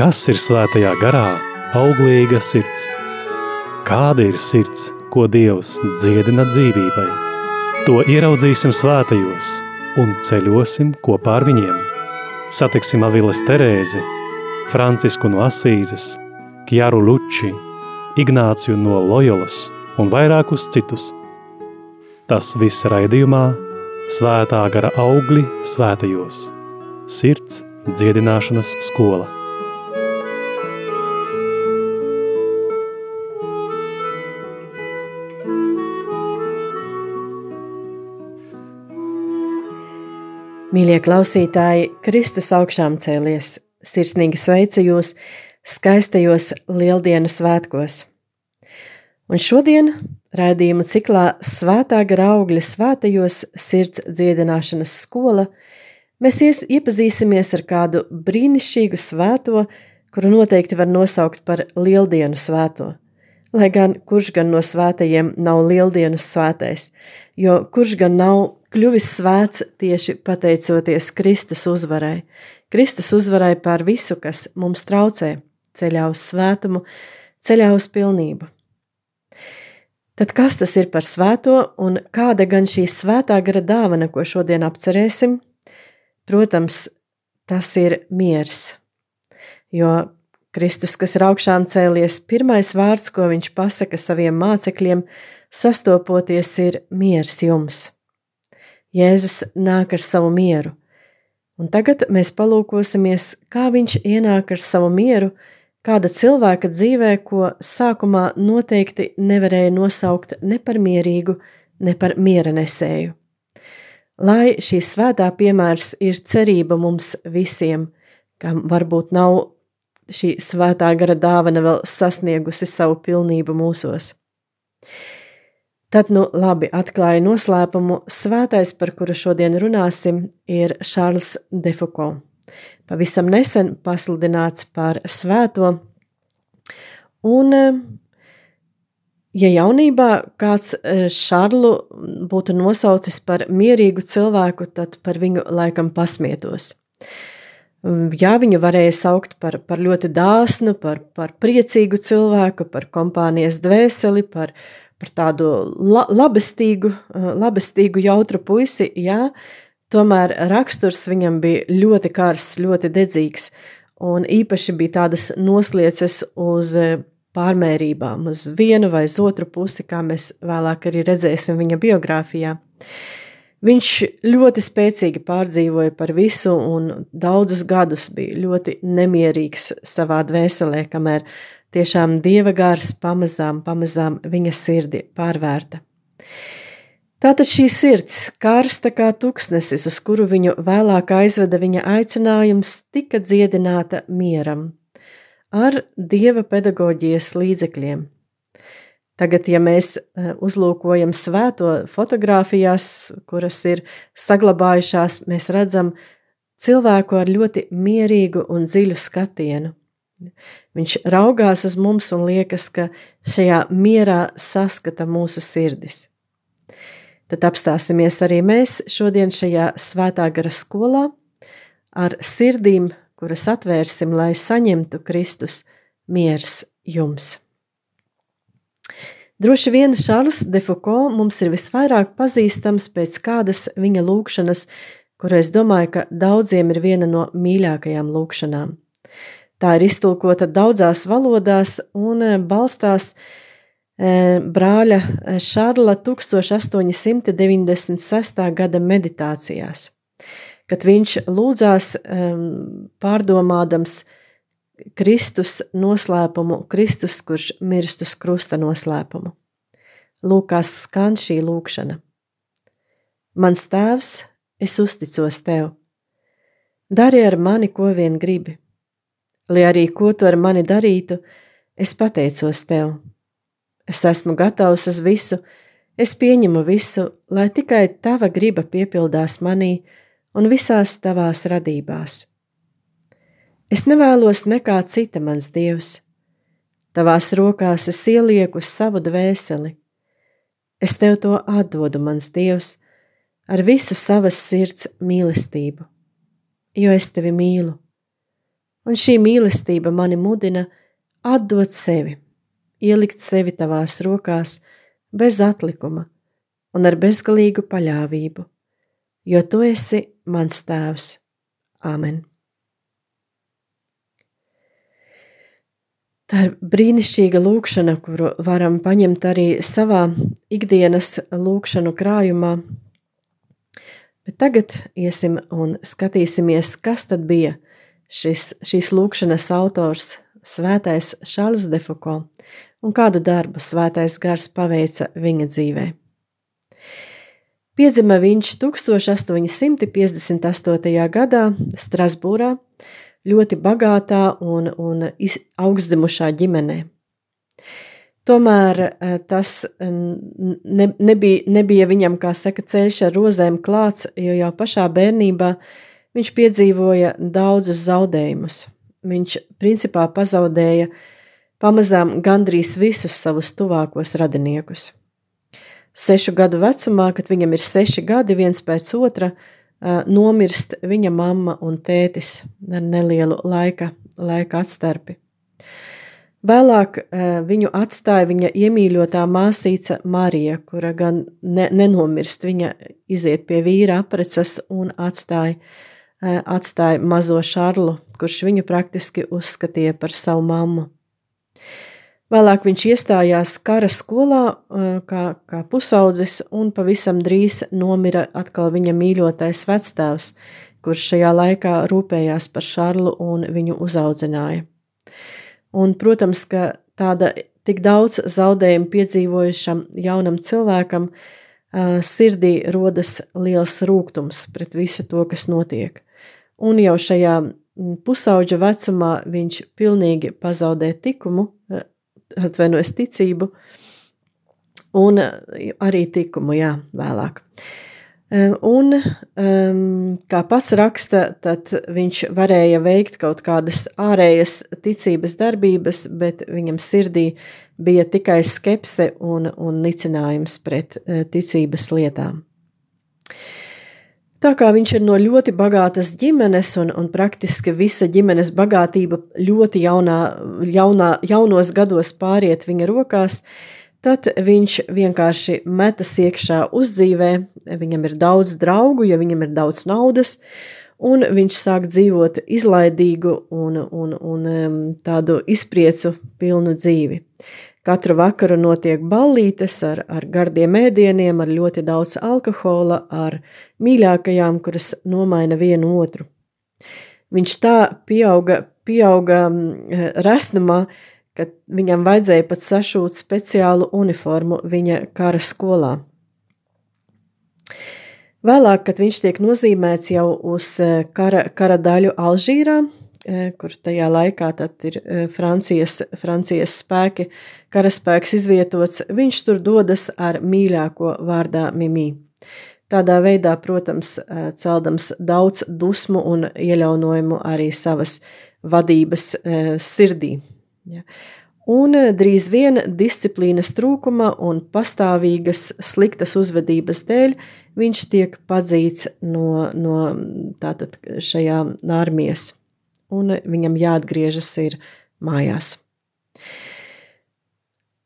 Kas ir svētajā garā? Auglīga sirds. Kāda ir sirds, ko Dievs dziedina dzīvībai? To ieraudzīsim svētajos un ceļosim kopā ar viņiem. Satiksim Aviles Terēzi, Francisku no Asīzes, Kjaru Luči, Ignāciju no Lojolas un vairākus citus. Tas viss raidījumā Svētā gara augļi svētajos. Sirds dziedināšanas skola. Mīļie klausītāji, Kristus augšām cēlies, sirsnīgi sveicu jūs skaistajos lieldienu svētkos. Un šodien raidījumu ciklā Svētā gara augļa svētajos sirds dziedināšanas skola mēs ies, iepazīsimies ar kādu brīnišķīgu svēto, kuru noteikti var nosaukt par lieldienu svēto. Lai gan kurš gan no svētajiem nav lieldienas svētais, jo kurš gan nav kļuvis svēts tieši pateicoties Kristus uzvarai. Kristus uzvarai pār visu, kas mums traucē, ceļā uz svētumu, ceļā uz pilnību. Tad kas tas ir par svēto un kāda gan šī svētā gara dāvana, ko šodien apcerēsim? Protams, tas ir miers. Jo Kristus, kas ir augšām cēlies, pirmais vārds, ko viņš pasaka saviem mācekļiem, sastopoties, ir miers jums. Jēzus nāk ar savu mieru. Un tagad mēs palūkosimies, kā viņš ienāk ar savu mieru kāda cilvēka dzīvē, ko sākumā noteikti nevarēja nosaukt ne par mierīgu, ne par miera nesēju. Lai šī svētā piemērs ir cerība mums visiem, kam varbūt nav šī svētā gara dāvana vēl sasniegusi savu pilnību mūsos. Tad, nu, labi, atklāja noslēpumu. Svētais, par kuru šodien runāsim, ir Šārls Defuko. Pavisam nesen pasludināts par svēto. Un, ja jaunībā kāds e, Šārlu būtu nosaucis par mierīgu cilvēku, tad par viņu laikam pasmietos. Jā, viņu varēja saukt par, par ļoti dāsnu, par, par priecīgu cilvēku, par kompānijas dvēseli, par, par tādu la, labestīgu, eh, labestīgu, jautru puisi, jā, tomēr raksturs viņam bija ļoti karsts, ļoti dedzīgs, un īpaši bija tādas noslieces uz eh, pārmērībām, uz vienu vai uz otru pusi, kā mēs vēlāk arī redzēsim viņa biogrāfijā. Viņš ļoti spēcīgi pārdzīvoja par visu, un daudzus gadus bija ļoti nemierīgs savā dvēselē, kamēr Tiešām dieva gars pamazām, pamazām viņa sirdi pārvērta. Tātad šī sirds, karsta kā tuksnesis, uz kuru viņu vēlāk aizveda viņa aicinājums, tika dziedināta mieram ar dieva pedagoģijas līdzekļiem. Tagad, ja mēs eh, uzlūkojam svēto fotografijās, kuras ir saglabājušās, mēs redzam cilvēku ar ļoti mierīgu un dziļu skatienu. Viņš raugās uz mums un liekas, ka šajā mierā saskata mūsu sirdis. Tad apstāsimies arī mēs šodien šajā svētā gara skolā ar sirdīm, kuras atvērsim, lai saņemtu Kristus miers jums. Droši vien Šārls Defoko mums ir visvairāk pazīstams pēc kādas viņa lūkšanas, kura es domāju, ka daudziem ir viena no mīļākajām lūkšanām. Tā ir iztulkota daudzās valodās un eh, balstās eh, brāļa eh, Šarla 1896. gada meditācijās, kad viņš lūdzās ehm, pārdomādams Kristus noslēpumu, Kristus, kurš mirst uz krusta noslēpumu. Lūkās skan šī lūkšana. Mans tēvs, es uzticos tev. Dari ar mani, ko vien gribi Lai arī ko tu ar mani darītu, es pateicos tev. Es esmu gatavs uz visu, es pieņemu visu, lai tikai tava griba piepildās manī un visās tavās radībās. Es nevēlos nekā cita, mans dievs. Tavās rokās es ielieku savu dvēseli. Es tev to atdodu, mans dievs, ar visu savas sirds mīlestību, jo es tevi mīlu. Un šī mīlestība mani mudina atdot sevi, ielikt sevi tavās rokās bez atlikuma un ar bezgalīgu paļāvību, jo tu esi mans tēvs. Āmen! Tā ir brīnišķīga lūkšana, kuru varam paņemt arī savā ikdienas lūkšanu krājumā. Bet tagad iesim un skatīsimies, kas tad bija šis, šīs lūkšanas autors, Svētais Šāls Defuko, un kādu darbu Svētais Gars paveica viņa dzīvē. Piedzima viņš 1858. gadā Strasbūrā, ļoti bagātā un, un augstzimušā ģimenē. Tomēr eh, tas ne, nebija, nebija viņam, kā saka, ceļš ar rozēm klāts, jo jau pašā bērnībā viņš piedzīvoja daudzus zaudējumus. Viņš principā pazaudēja pamazām gandrīz visus savus tuvākos radiniekus. Sešu gadu vecumā, kad viņam ir seši gadi viens pēc otra, nomirst viņa mamma un tētis ar nelielu laika, laika atstarpi. Vēlāk viņu atstāja viņa iemīļotā māsīca Marija, kura gan ne, nenomirst. Viņa iziet pie vīra aprecas un atstāja, atstāja mazo Šarlu, kurš viņu praktiski uzskatīja par savu mammu. Vēlāk viņš iestājās kara skolā kā, kā pusaudzis un pavisam drīz nomira atkal viņa mīļotais vectēvs, kurš šajā laikā rūpējās par Šarlu un viņu uzaudzināja. Un, protams, ka tāda tik daudz zaudējumu piedzīvojušam jaunam cilvēkam sirdī rodas liels rūkums pret visu to, kas notiek. Un jau šajā pusauģa vecumā viņš pilnīgi pazaudē tikumu, atvainojas ticību un arī tikumu, jā, vēlāk. Un, um, kā pats raksta, tad viņš varēja veikt kaut kādas ārējas ticības darbības, bet viņam sirdī bija tikai skepse un, un nicinājums pret ticības lietām. Tā kā viņš ir no ļoti bagātas ģimenes, un, un praktiski visa ģimenes bagātība ļoti jaunā, jaunā, jaunos gados pāriet viņa rokās, tad viņš vienkārši metas iekšā uzdzīvē, viņam ir daudz draugu, ja viņam ir daudz naudas, un viņš sāk dzīvot izlaidīgu un, un, un tādu izpriecu pilnu dzīvi. Katru vakaru notiek ballītes ar, ar gardiem ēdieniem, ar ļoti daudz alkohola, ar mīļākajām, kuras nomaina vienu otru. Viņš tā pieauga, pieauga resnumā, ka viņam vajadzēja pat sašūt speciālu uniformu viņa kara skolā. Vēlāk, kad viņš tiek nozīmēts jau uz eh, kara, kara daļu Alžīrā, kur tajā laikā ir Francijas, Francijas spēki, karaspēks izvietots, viņš tur dodas ar mīļāko vārdā Mimī. Tādā veidā, protams, celdams daudz dusmu un iejaunojumu arī savas vadības sirdī. Ja. Un drīz vien disciplīnas trūkuma un pastāvīgas sliktas uzvedības dēļ viņš tiek padzīts no, no tātad šajā armijas un viņam jāatgriežas ir mājās.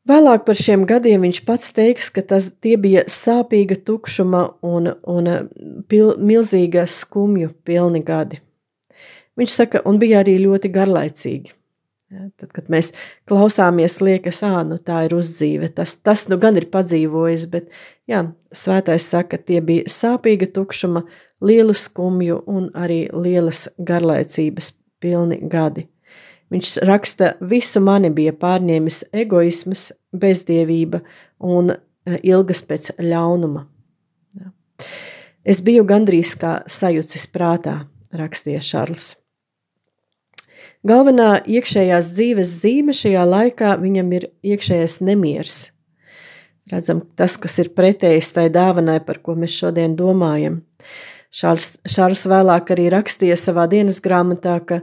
Vēlāk par šiem gadiem viņš pats teiks, ka tas bija sāpīga tukšuma un, un pil, milzīga skumju pilni gadi. Viņš saka, un bija arī ļoti garlaicīgi. Ja, tad, kad mēs klausāmies, liekas, ah, nu tā ir uzdzīve. Tas, tas nu gan ir padzīvojis, bet jā, svētais saka, tie bija sāpīga tukšuma, lielu skumju un arī lielas garlaicības pilni gadi. Viņš raksta, visu mani bija pārņēmis egoisms, bezdievība un e, ilgas pēc ļaunuma. Es biju gandrīz kā sajucis prātā, rakstīja Šarls. Galvenā iekšējās dzīves zīme šajā laikā viņam ir iekšējais nemieris. Redzam, tas, kas ir pretējs tai dāvanai, par ko mēs šodien domājam. Šārs, Šārs vēlāk arī rakstīja savā dienas grāmatā, ka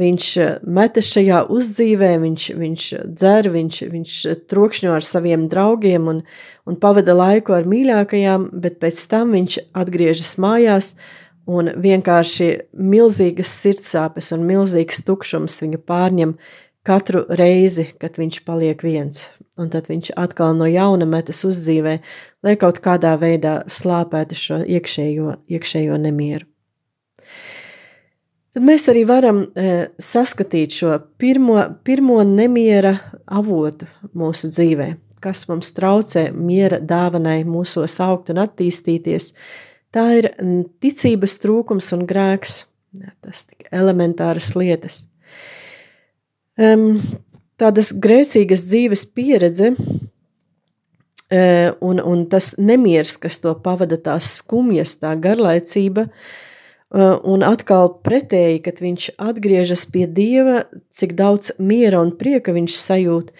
viņš metas šajā uzdzīvē, viņš, viņš dzer, viņš, viņš trokšņo ar saviem draugiem un, un pavada laiku ar mīļākajām, bet pēc tam viņš atgriežas mājās un vienkārši milzīgas sirdsāpes un milzīgs tukšums viņu pārņem katru reizi, kad viņš paliek viens. Un tad viņš atkal no jauna metas uzdzīvē, lai kaut kādā veidā slāpētu šo iekšējo, iekšējo nemieru. Tad mēs arī varam e, saskatīt šo pirmo, pirmo nemiera avotu mūsu dzīvē, kas mums traucē miera dāvanai mūsos augt un attīstīties. Tā ir ticības trūkums un grēks. Tas tik elementāras lietas um, tādas grēcīgas dzīves pieredze uh, un, un tas nemieris, kas to pavada, tās skumjas, tā garlaicība, uh, un atkal pretēji, kad viņš atgriežas pie Dieva, cik daudz miera un prieka viņš sajūt,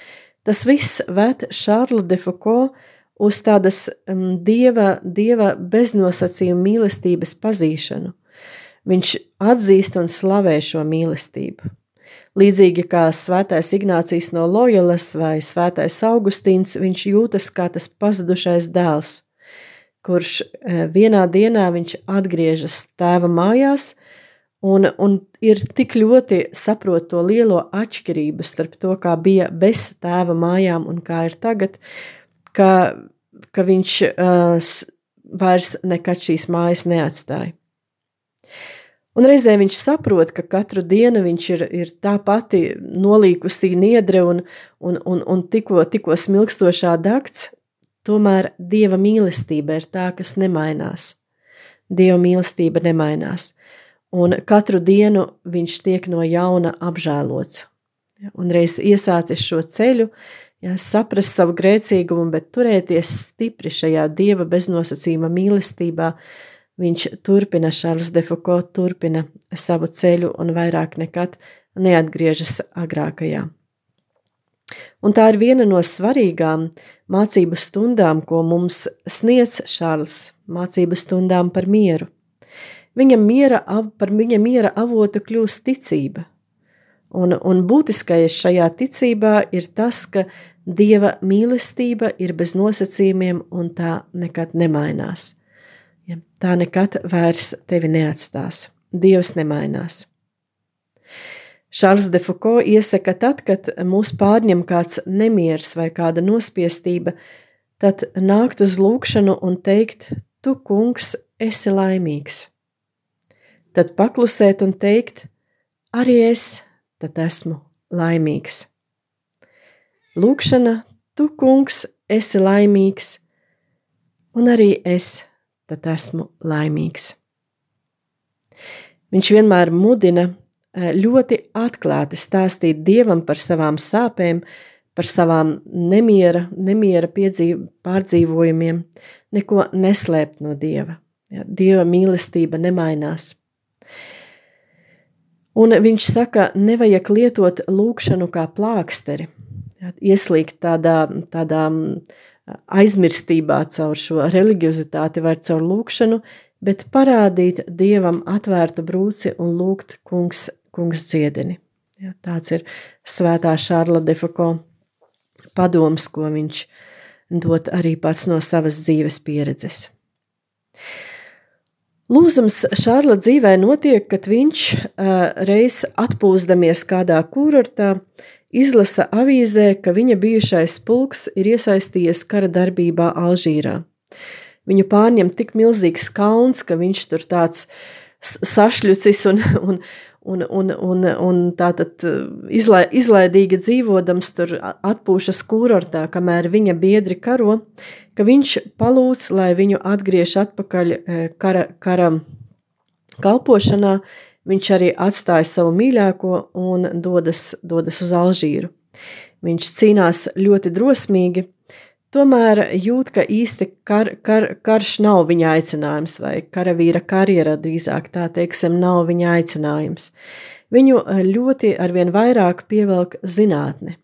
tas viss ved Šārlu de Foucault uz tādas dieva, dieva beznosacījuma mīlestības pazīšanu. Viņš atzīst un slavē šo mīlestību. Līdzīgi kā svētais Ignācijas no Loyolas vai svētais Augustīns, viņš jūtas kā tas pazudušais dēls, kurš e, vienā dienā viņš atgriežas tēva mājās un, un ir tik ļoti saprot to lielo atšķirību starp to, kā bija bez tēva mājām un kā ir tagad, ka, ka viņš uh, vairs nekad šīs mājas neatstāja. Un reizē viņš saprot, ka katru dienu viņš ir, ir tā pati nolīkusī niedre un, un, un, un tikko, tikko smilkstošā dakts, tomēr Dieva mīlestība ir tā, kas nemainās. Dieva mīlestība nemainās. Un katru dienu viņš tiek no jauna apžēlots. Un reiz iesācis šo ceļu, jā, saprast savu grēcīgumu, bet turēties stipri šajā Dieva beznosacījuma mīlestībā, Viņš turpina, Šārls Defoko turpina savu ceļu un vairāk nekad neatgriežas agrākajā. Un tā ir viena no svarīgām mācību stundām, ko mums sniedz Šārls, mācību stundām par mieru. Viņa miera, par viņa miera avotu kļūst ticība. Un, un būtiskais šajā ticībā ir tas, ka Dieva mīlestība ir bez nosacījumiem un tā nekad nemainās. Ja, tā nekad vairs tevi neatstās. Dievs nemainās. Šārs de Foucault iesaka, tad, kad mūs pārņem kāds nemieris vai kāda nospiestība, tad nākt uz lūkšanu un teikt, tu, kungs, esi laimīgs. Tad paklusēt un teikt, arī es tad esmu laimīgs. Lūkšana, tu, kungs, esi laimīgs, un arī es tad esmu laimīgs. Viņš vienmēr mudina eh, ļoti atklāti stāstīt Dievam par savām sāpēm, par savām nemiera, nemiera piedzīv, pārdzīvojumiem, neko neslēpt no Dieva. Ja, Dieva mīlestība nemainās. Un viņš saka, nevajag lietot lūkšanu kā plāksteri, ja, ieslīgt tādā, tādā aizmirstībā caur šo religiozitāti vai caur lūkšanu, bet parādīt Dievam atvērtu brūci un lūgt kungs, kungs dziedini. Ja, tāds ir svētā Šārla Defako padoms, ko viņš dot arī pats no savas dzīves pieredzes. Lūzums Šārla dzīvē notiek, kad viņš uh, reiz atpūsdamies kādā kurortā, izlasa avīzē, ka viņa bijušais pulks ir iesaistījies kara darbībā Alžīrā. Viņu pārņem tik milzīgs kauns, ka viņš tur tāds sašļucis un, un, un, un, un, un tātad izlai, izlaidīgi dzīvodams tur atpūšas kūrortā, kamēr viņa biedri karo, ka viņš palūdz, lai viņu atgriež atpakaļ e, kara, kara kalpošanā, Viņš arī atstāja savu mīļāko un dodas, dodas uz Alžīru. Viņš cīnās ļoti drosmīgi, tomēr jūt, ka īsti kar, kar, karš nav viņa aicinājums, vai karavīra karjera drīzāk tā teiksim, nav viņa aicinājums. Viņu ļoti arvien vairāk pievelk zinātne.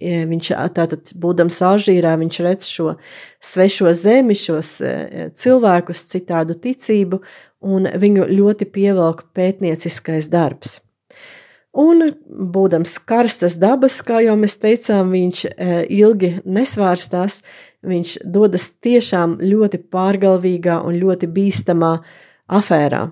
Viņš tātad, būdams Alžīrā, viņš redz šo svešo zemi, šos cilvēkus, citādu ticību, un viņu ļoti pievelk pētnieciskais darbs. Un, būdams karstas dabas, kā jau mēs teicām, viņš e, ilgi nesvārstās, viņš dodas tiešām ļoti pārgalvīgā un ļoti bīstamā afērā.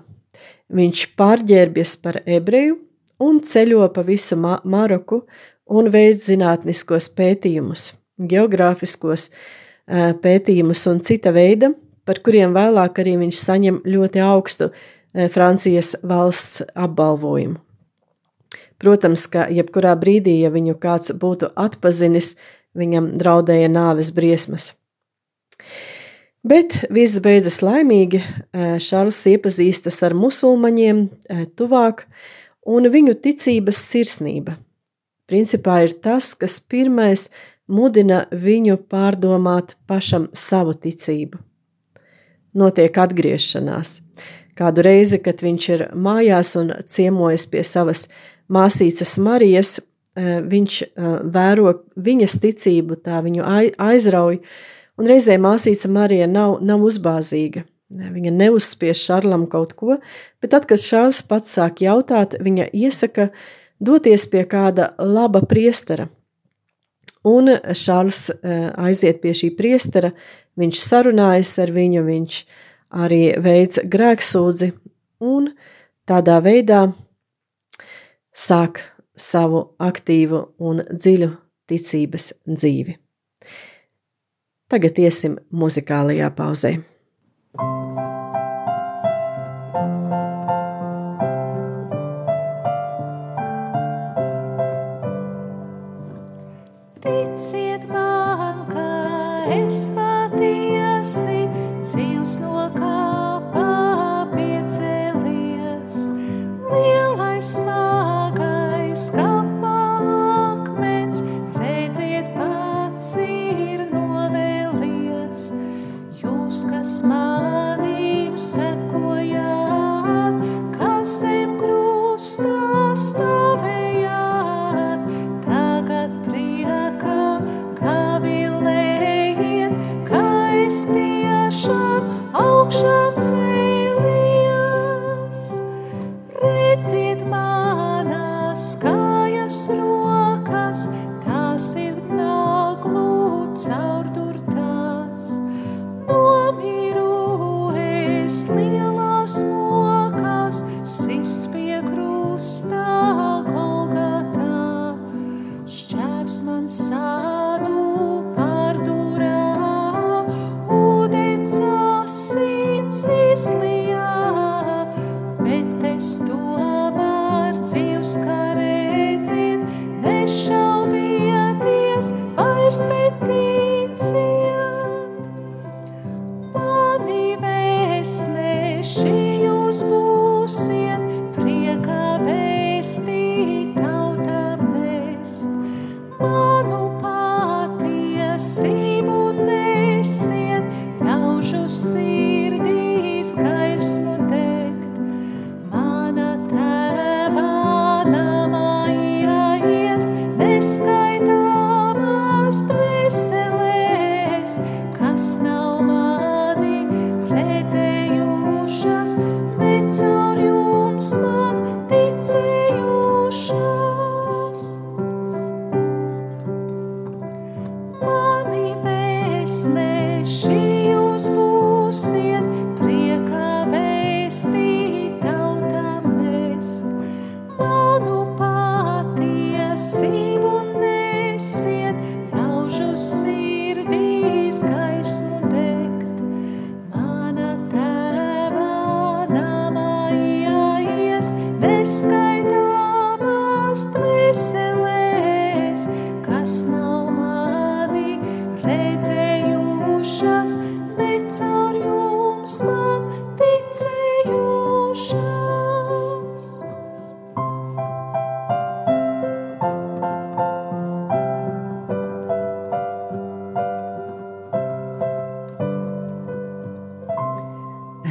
viņš pārģērbjas par ebreju un ceļo pa visu Ma Maroku un veids zinātniskos pētījumus, geogrāfiskos pētījumus un cita veida, par kuriem vēlāk arī viņš saņem ļoti augstu Francijas valsts apbalvojumu. Protams, ka jebkurā brīdī, ja viņu kāds būtu atpazinis, viņam draudēja nāves briesmas. Bet viss beidzas laimīgi. Šārs iepazīstas ar musulmaņiem tuvāk, un viņu ticības sirsnība. Principā ir tas, kas pirmais mudina viņu pārdomāt pašam savu ticību. Notiek atgriešanās. Kādu reizi, kad viņš ir mājās un ciemojas pie savas māsīcas Marijas, viņš vēro viņas ticību, tā viņu aizrauj, Un reizē māsīca Marija nav, nav uzbāzīga. Viņa neuzspiež Šarlam kaut ko, bet tad, kad Šāls pats sāk jautāt, viņa iesaka doties pie kāda laba priestera. Un Šāls eh, aiziet pie šī priestera, viņš sarunājas ar viņu, viņš arī veic grēksūdzi un tādā veidā sāk savu aktīvu un dziļu ticības dzīvi. Tagad iesim muzikālajā pauzē.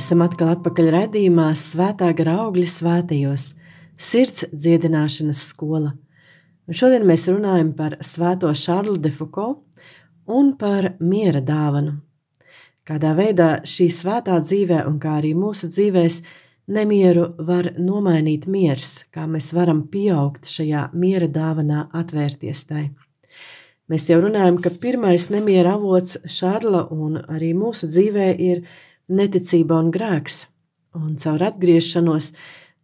Esam atkal atpakaļ redzījumā Svētā gara augļa svētajos, sirds dziedināšanas skola. Un šodien mēs runājam par Svēto Šarlu de Foucault un par miera dāvanu. Kādā veidā šī svētā dzīvē, un kā arī mūsu dzīvēs, nemieru var nomainīt miers, kā mēs varam pieaugt šajā miera dāvanā, atvērties tai. Mēs jau runājam, ka pirmais nemiera avots Šarla un arī mūsu dzīvē ir neticība un grēks. un caur atgriešanos,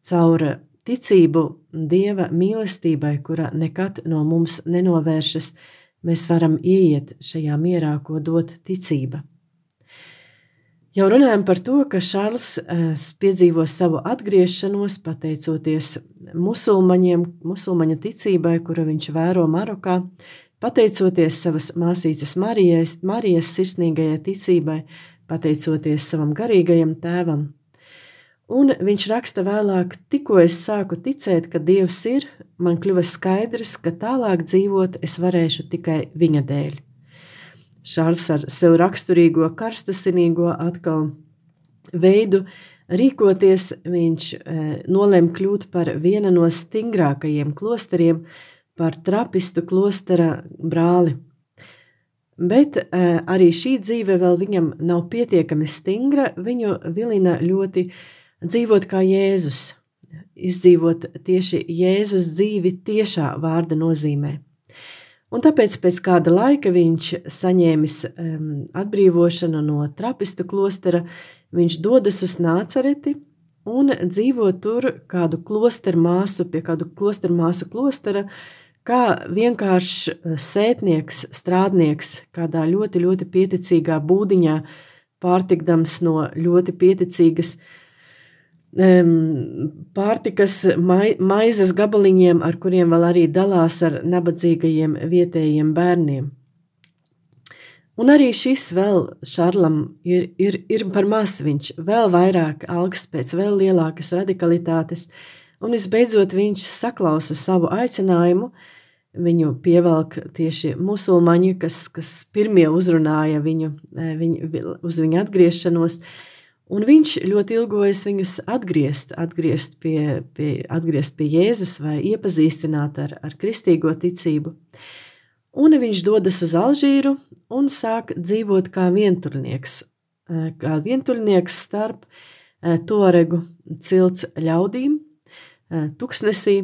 caur ticību Dieva mīlestībai, kura nekad no mums nenovēršas, mēs varam ieiet šajā mierā, ko dod ticība. Jau runājam par to, ka Šārls eh, piedzīvo savu atgriešanos pateicoties musulmaņiem, musulmaņu ticībai, kuru viņš vēro Marokā, pateicoties savas māsītes Marijas, Marijas sirsnīgajai ticībai, pateicoties savam garīgajam tēvam. Un viņš raksta vēlāk, tikko es sāku ticēt, ka Dievs ir, man kļuva skaidrs, ka tālāk dzīvot es varēšu tikai viņa dēļ. Šārs ar sev raksturīgo karstasinīgo atkal veidu rīkoties, viņš e, nolēma kļūt par viena no stingrākajiem klosteriem, par trapistu klostera brāli. Bet e, arī šī dzīve vēl viņam nav pietiekami stingra, viņu vilina ļoti dzīvot kā Jēzus, izdzīvot tieši Jēzus dzīvi tiešā vārda nozīmē. Un tāpēc pēc kāda laika viņš saņēmis um, atbrīvošanu no trapistu klostera, viņš dodas uz Nācereti un dzīvo tur kādu klosteru māsu, pie kādu klosteru māsu klostera, kā vienkāršs eh, sētnieks, strādnieks, kādā ļoti, ļoti pieticīgā būdiņā, pārtikdams no ļoti pieticīgas uh, pārtikas mai, maizes gabaliņiem, ar kuriem vēl arī dalās ar nabadzīgajiem vietējiem bērniem. Un arī šis vēl Šarlam ir, ir, ir par maz, viņš vēl vairāk augsts pēc vēl lielākas radikalitātes, un visbeidzot viņš saklausa savu aicinājumu, viņu pievelk tieši musulmaņi, kas, kas pirmie uzrunāja viņu, eh, viņu uz viņu atgriešanos, Un viņš ļoti ilgojas viņus atgriezt, atgriezt pie, pie, atgriezt pie Jēzus vai iepazīstināt ar, ar kristīgo ticību. Un viņš dodas uz Alžīru un sāk dzīvot kā vientuļnieks, eh, kā vientuļnieks starp eh, Toregu cilts ļaudīm, tuksnesī,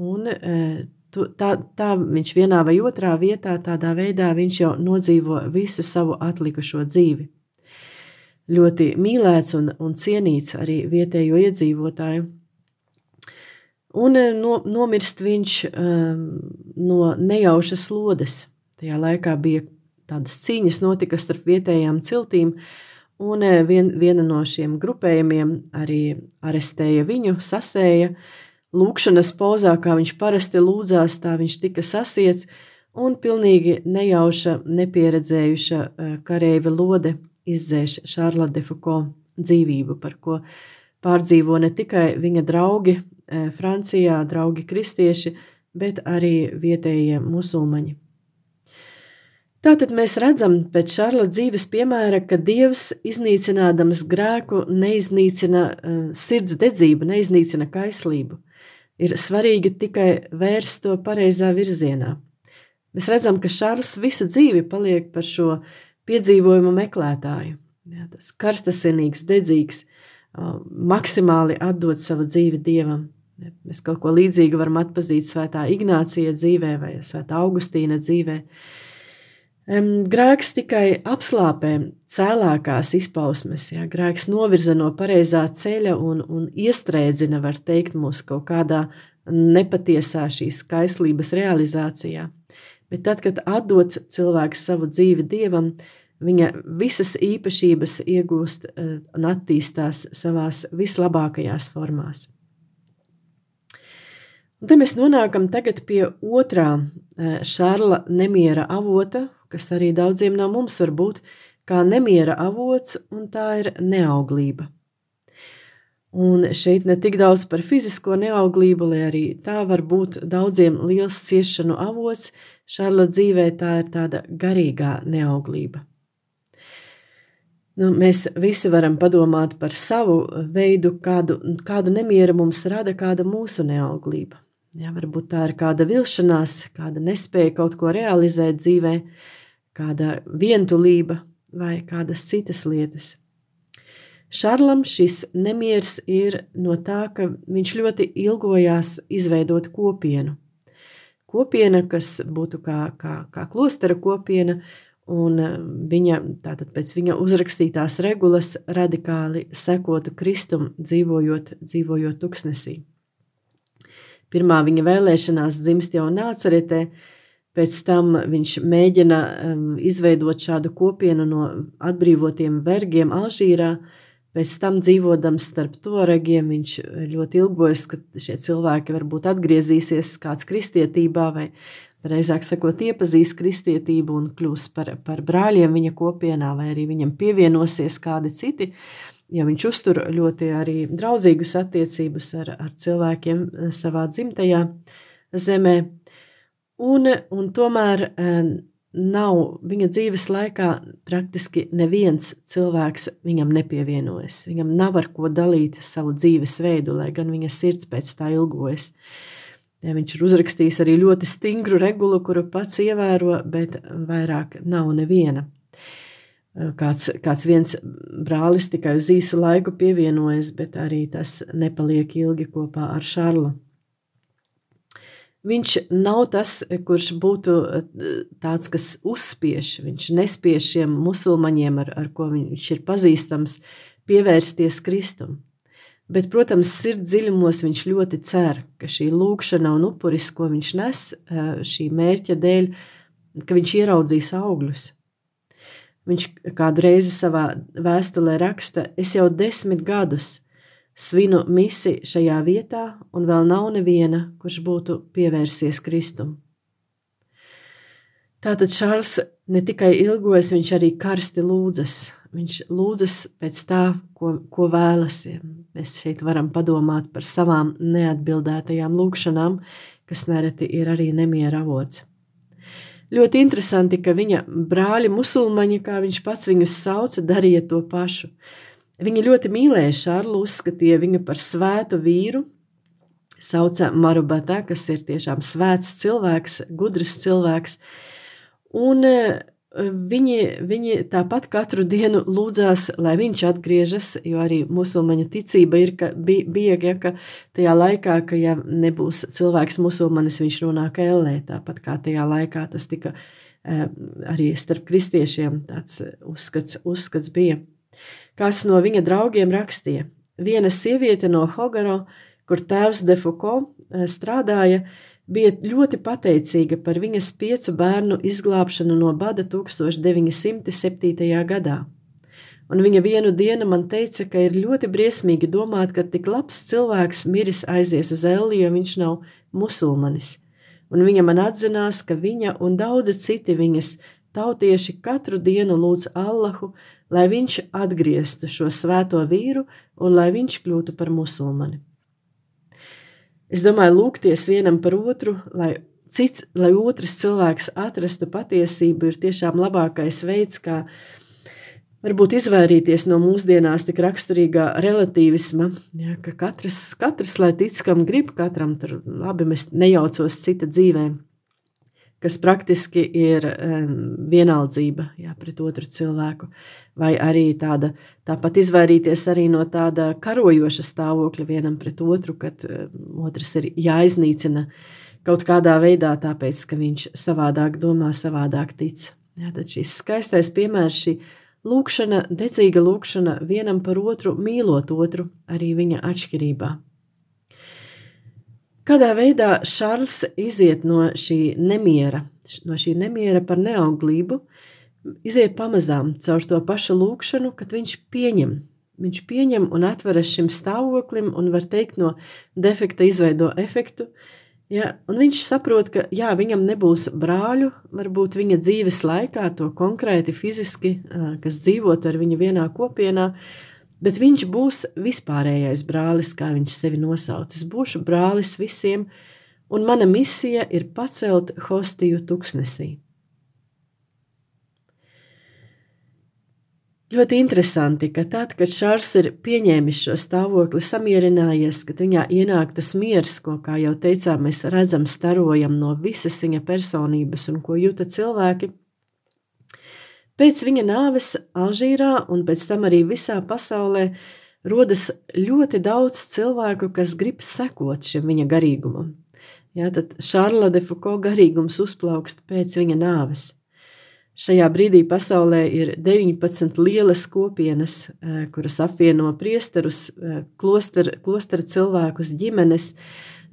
un tā, tā viņš vienā vai otrā vietā, tādā veidā viņš jau nodzīvo visu savu atlikušo dzīvi ļoti mīlēts un, un cienīts arī vietējo iedzīvotāju. Un eh, no, nomirst viņš um, no nejaušas lodes. Tajā laikā bija tādas cīņas notika starp vietējām ciltīm, un eh, vien, viena no šiem grupējumiem arī arestēja viņu, sasēja, lūkšanas pozā, kā viņš parasti lūdzās, tā viņš tika sasiets, un pilnīgi nejauša, nepieredzējuša eh, kareiva lode izdzēš Šārla de Foucault dzīvību, par ko pārdzīvo ne tikai viņa draugi e, Francijā, draugi kristieši, bet arī vietējie musulmaņi. Tātad mēs redzam pēc Šārla dzīves piemēra, ka Dievs iznīcinādams grēku neiznīcina uh, sirds dedzību, neiznīcina kaislību. Ir svarīgi tikai vērst to pareizā virzienā. Mēs redzam, ka Šārls visu dzīvi paliek par šo piedzīvojumu meklētāju. Jā, tas karstasinīgs, dedzīgs, maksimāli atdot savu dzīvi Dievam. Mēs kaut ko līdzīgu varam atpazīt Svētā Ignācija dzīvē vai Svētā Augustīna dzīvē. Grēks tikai apslāpē cēlākās izpausmes, ja grēks novirza no pareizā ceļa un, un iestrēdzina, var teikt, mūs kaut kādā nepatiesā šīs kaislības realizācijā. Bet tad, kad atdod cilvēks savu dzīvi Dievam, viņa visas īpašības iegūst eh, un attīstās savās vislabākajās formās. Un te mēs nonākam pie otrā eh, Šārla nemiera avota, kas arī daudziem no mums var būt kā nemiera avots, un tā ir neauglība. Un šeit ne tik daudz par fizisko neauglību, lai arī tā var būt daudziem liels ciešanu avots, Šarla dzīvē tā ir tāda garīgā neauglība. Nu, mēs visi varam padomāt par savu veidu, kādu, kādu nemieru mums rada kāda mūsu neauglība. Ja, varbūt tā ir kāda vilšanās, kāda nespēja kaut ko realizēt dzīvē, kāda vientulība vai kādas citas lietas. Šarlam šis nemieris ir no tā, ka viņš ļoti ilgojās izveidot kopienu. Kopiena, kas būtu kā, kā, kā klostera kopiena, un viņa, tātad pēc viņa uzrakstītās regulas radikāli sekotu Kristum, dzīvojot, dzīvojot tuksnesī. Pirmā viņa vēlēšanās dzimst jau Nāceretē, pēc tam viņš mēģina um, izveidot šādu kopienu no atbrīvotiem vergiem Alžīrā, pēc tam dzīvodams starp toregiem, viņš ļoti ilgojas, ka šie cilvēki varbūt atgriezīsies kāds kristietībā vai, reizāk sakot, iepazīs kristietību un kļūs par, par brāļiem viņa kopienā, vai arī viņam pievienosies kādi citi. Ja viņš uztur ļoti arī draudzīgus attiecības ar, ar cilvēkiem eh, savā dzimtajā zemē, un, un tomēr eh, nav viņa dzīves laikā praktiski neviens cilvēks viņam nepievienojas. Viņam nav ar ko dalīt savu dzīvesveidu, lai gan viņa sirds pēc tā ilgojas. Ja viņš ir uzrakstījis arī ļoti stingru regulu, kuru pats ievēro, bet vairāk nav neviena kāds, kāds viens brālis tikai uz īsu laiku pievienojas, bet arī tas nepaliek ilgi kopā ar Šarlu. Viņš nav tas, kurš būtu tāds, kas uzspiež. Viņš nespiež šiem musulmaņiem, ar, ar ko viņš ir pazīstams, pievērsties Kristum. Bet, protams, sirds dziļumos viņš ļoti cer, ka šī lūkšana un upuris, ko viņš nes šī mērķa dēļ, ka viņš ieraudzīs augļus. Viņš kādu reizi savā vēstulē raksta: Es jau desmit gadus svinu misi šajā vietā, un vēl nav neviena, kurš būtu pievērsies Kristum. Tātad Šārs ne tikai ilgojas, viņš arī karsti lūdzas. Viņš lūdzas pēc tā, ko, ko vēlas. Mēs šeit varam padomāt par savām neatbildētajām lūgšanām, kas nereti ir arī nemiera avots. Ļoti interesanti, ka viņa brāļi, musulmaņi, kā viņš pats viņus sauca, darīja to pašu. Viņi ļoti mīlēja Šarlu, uzskatīja viņu par svētu vīru, sauca Marubatā, kas ir tiešām svēts cilvēks, gudrs cilvēks. Un Viņi, viņi tāpat katru dienu lūdzās, lai viņš atgriežas, jo arī musulmaņu ticība ir, ka bija, ja, ka tajā laikā, ka ja nebūs cilvēks musulmanis, viņš nonāk ellē, tāpat kā tajā laikā tas tika eh, arī starp kristiešiem tāds uzskats, uzskats bija. Kāds no viņa draugiem rakstīja, viena sieviete no Hogaro, kur tēvs Defuko eh, strādāja, bija ļoti pateicīga par viņas piecu bērnu izglābšanu no bada 1907. gadā. Un viņa vienu dienu man teica, ka ir ļoti briesmīgi domāt, ka tik labs cilvēks miris aizies uz Elli, jo viņš nav musulmanis. Un viņa man atzinās, ka viņa un daudzi citi viņas tautieši katru dienu lūdz Allahu, lai viņš atgrieztu šo svēto vīru un lai viņš kļūtu par musulmani. Es domāju, lūgties vienam par otru, lai, cits, lai otrs cilvēks atrastu patiesību, ir tiešām labākais veids, kā varbūt izvairīties no mūsdienās tik raksturīgā relativisma, ja, ka katrs, katrs, lai tic, kam grib, katram tur labi, mēs nejaucos cita dzīvēm kas praktiski ir um, vienaldzība jā, pret otru cilvēku, vai arī tāda, tāpat izvairīties arī no tāda karojoša stāvokļa vienam pret otru, kad um, otrs ir jāiznīcina kaut kādā veidā, tāpēc, ka viņš savādāk domā, savādāk tic. Jā, tad šis skaistais piemērs, šī lūkšana, decīga lūkšana vienam par otru, mīlot otru arī viņa atšķirībā. Kādā veidā Šārls iziet no šī nemiera, no šī nemiera par neauglību, iziet pamazām caur to pašu lūkšanu, kad viņš pieņem. Viņš pieņem un atveras šim stāvoklim, un var teikt, no defekta izveido efektu. Ja, un viņš saprot, ka jā, viņam nebūs brāļu, varbūt viņa dzīves laikā, to konkrēti fiziski, kas dzīvot ar viņu vienā kopienā, bet viņš būs vispārējais brālis, kā viņš sevi nosauc. Es būšu brālis visiem, un mana misija ir pacelt hostiju tuksnesī. Ļoti interesanti, ka tad, kad Šārs ir pieņēmis šo stāvokli, samierinājies, kad viņā ienāk tas miers, ko, kā jau teicām, mēs redzam, starojam no visas viņa personības un ko jūta cilvēki, Pēc viņa nāves Alžīrā un pēc tam arī visā pasaulē rodas ļoti daudz cilvēku, kas grib sekot šim viņa garīgumam. Jā, tad Šarla de Foucault garīgums uzplaukst pēc viņa nāves. Šajā brīdī pasaulē ir 19 lielas kopienas, eh, kuras apvieno priesterus, eh, kloster, klostera cilvēkus, ģimenes,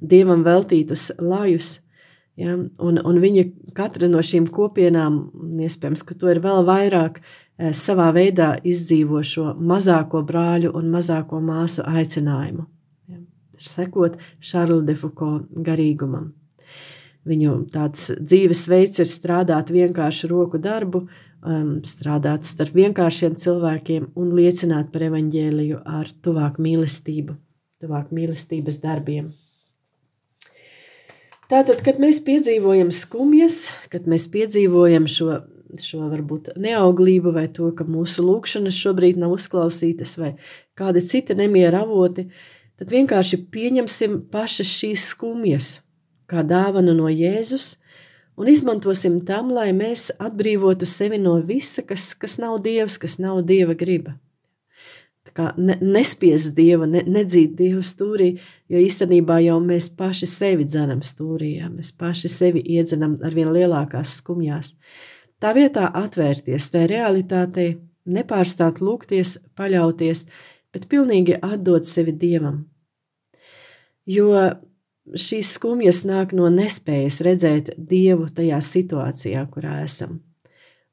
dievam veltītus lajus. Ja? Un, un viņa katra no šīm kopienām, iespējams, ka to ir vēl vairāk, eh, savā veidā izdzīvo šo mazāko brāļu un mazāko māsu aicinājumu. Ja? Sekot Šarla de Foucault garīgumam. Viņu tāds dzīvesveids ir strādāt vienkāršu roku darbu, um, strādāt starp vienkāršiem cilvēkiem un liecināt par evaņģēliju ar tuvāku mīlestību, tuvāku mīlestības darbiem. Tātad, kad mēs piedzīvojam skumjas, kad mēs piedzīvojam šo, šo varbūt neauglību vai to, ka mūsu lūkšanas šobrīd nav uzklausītas vai kādi citi nemiera avoti, tad vienkārši pieņemsim pašas šīs skumjas – kā dāvanu no Jēzus, un izmantosim tam, lai mēs atbrīvotu sevi no visa, kas, kas nav Dievs, kas nav Dieva griba. Ne, nespiest Dievu, ne, nedzīt Dievu stūrī, jo īstenībā jau mēs paši sevi dzenam stūrī, ja? mēs paši sevi iedzenam ar vien lielākās skumjās. Tā vietā atvērties tai realitātei, nepārstāt lūgties, paļauties, bet pilnīgi atdot sevi Dievam. Jo šīs skumjas nāk no nespējas redzēt Dievu tajā situācijā, kurā esam.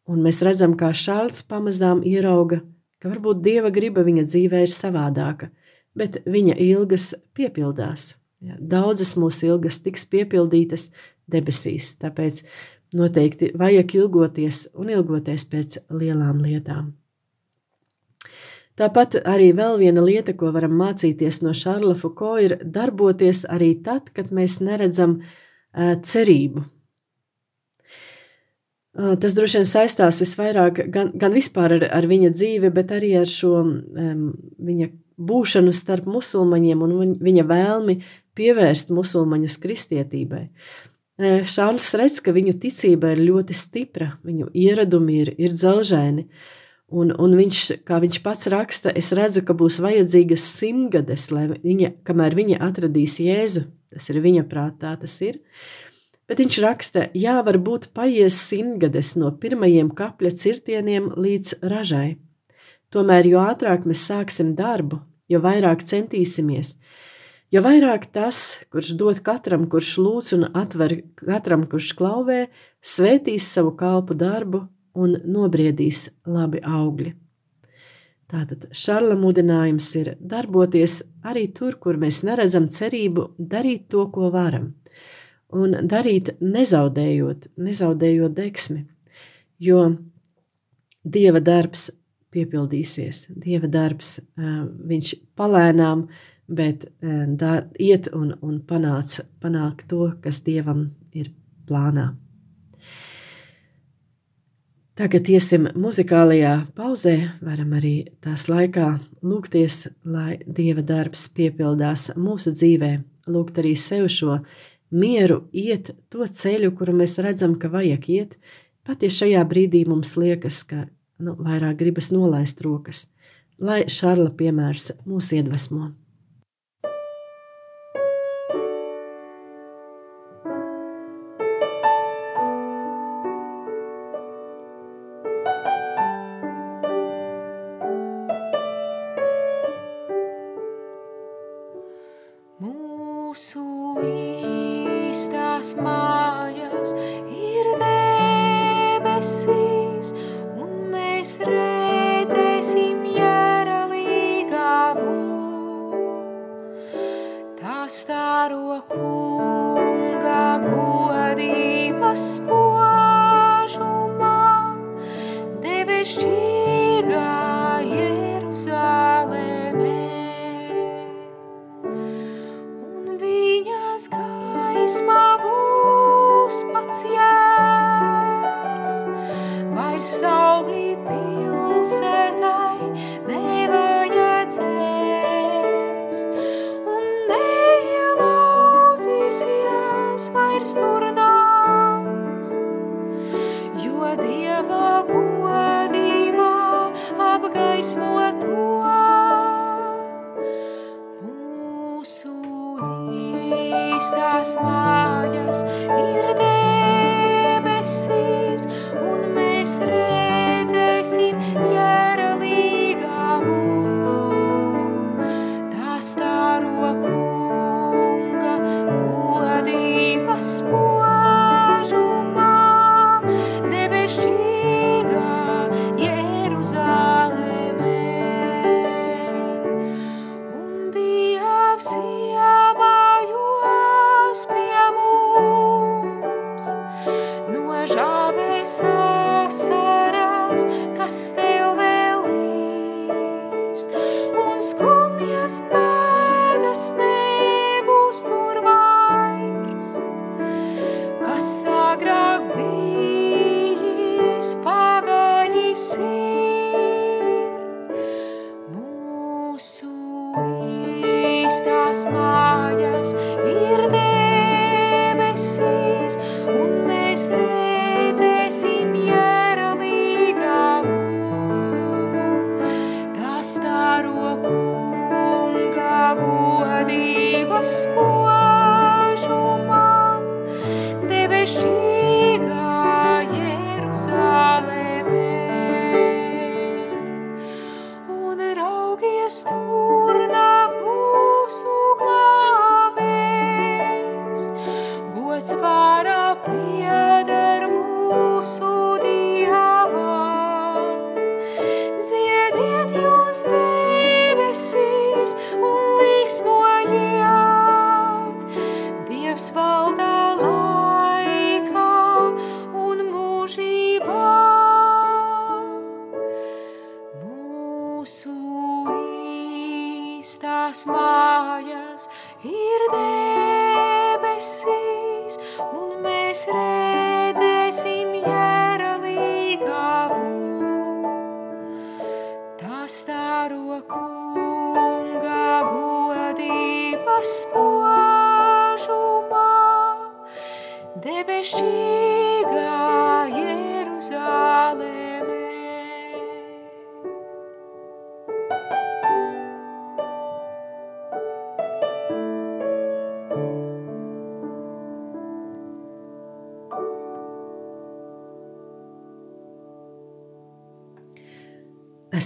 Un mēs redzam, kā Šāls pamazām ierauga, ka varbūt Dieva griba viņa dzīvē ir savādāka, bet viņa ilgas piepildās. Ja, daudzas mūsu ilgas tiks piepildītas debesīs, tāpēc noteikti vajag ilgoties un ilgoties pēc lielām lietām. Tāpat arī vēl viena lieta, ko varam mācīties no Šarla Fuko, ir darboties arī tad, kad mēs neredzam cerību. Uh, tas droši vien saistās visvairāk gan, gan vispār ar, ar viņa dzīvi, bet arī ar šo um, viņa būšanu starp musulmaņiem un viņa vēlmi pievērst musulmaņus kristietībai. Uh, Šārls redz, ka viņu ticība ir ļoti stipra, viņu ieradumi ir, ir dzelžaini. Uh, Un, un viņš, kā viņš pats raksta, es redzu, ka būs vajadzīgas simtgades, lai viņa, kamēr viņa atradīs Jēzu, tas ir viņa prātā, tas ir. Bet viņš raksta, jā, varbūt paies simtgades no pirmajiem kapļa cirtieniem līdz ražai. Tomēr, jo ātrāk mēs sāksim darbu, jo vairāk centīsimies, jo vairāk tas, kurš dod katram, kurš lūdz un atver katram, kurš klauvē, svētīs savu kalpu darbu un nobriedīs labi augļi. Tātad Šarla mudinājums ir darboties arī tur, kur mēs neredzam cerību, darīt to, ko varam, un darīt nezaudējot, nezaudējot deksmi, jo Dieva darbs piepildīsies, Dieva darbs viņš palēnām, bet da, iet un, un panāc, panāk to, kas Dievam ir plānā. Tagad iesim muzikālajā pauzē, varam arī tās laikā lūgties, lai Dieva darbs piepildās mūsu dzīvē, lūgt arī sev šo mieru, iet to ceļu, kuru mēs redzam, ka vajag iet, pat ja šajā brīdī mums liekas, ka nu, vairāk gribas nolaist rokas, lai Šarla piemērs mūs iedvesmo.